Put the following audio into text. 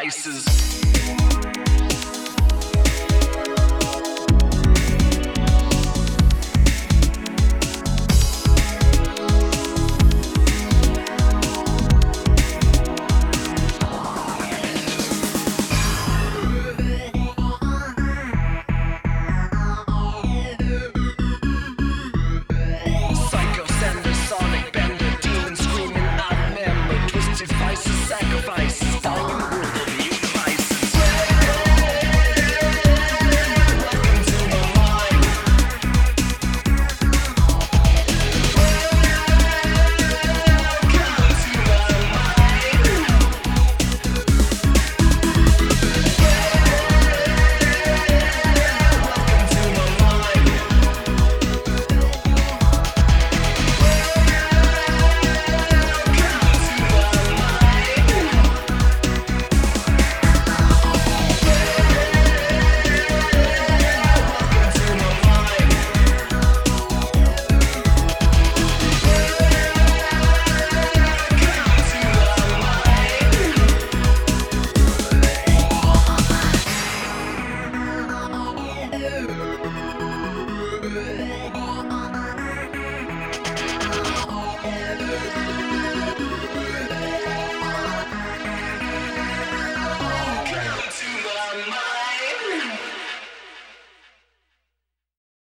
devices.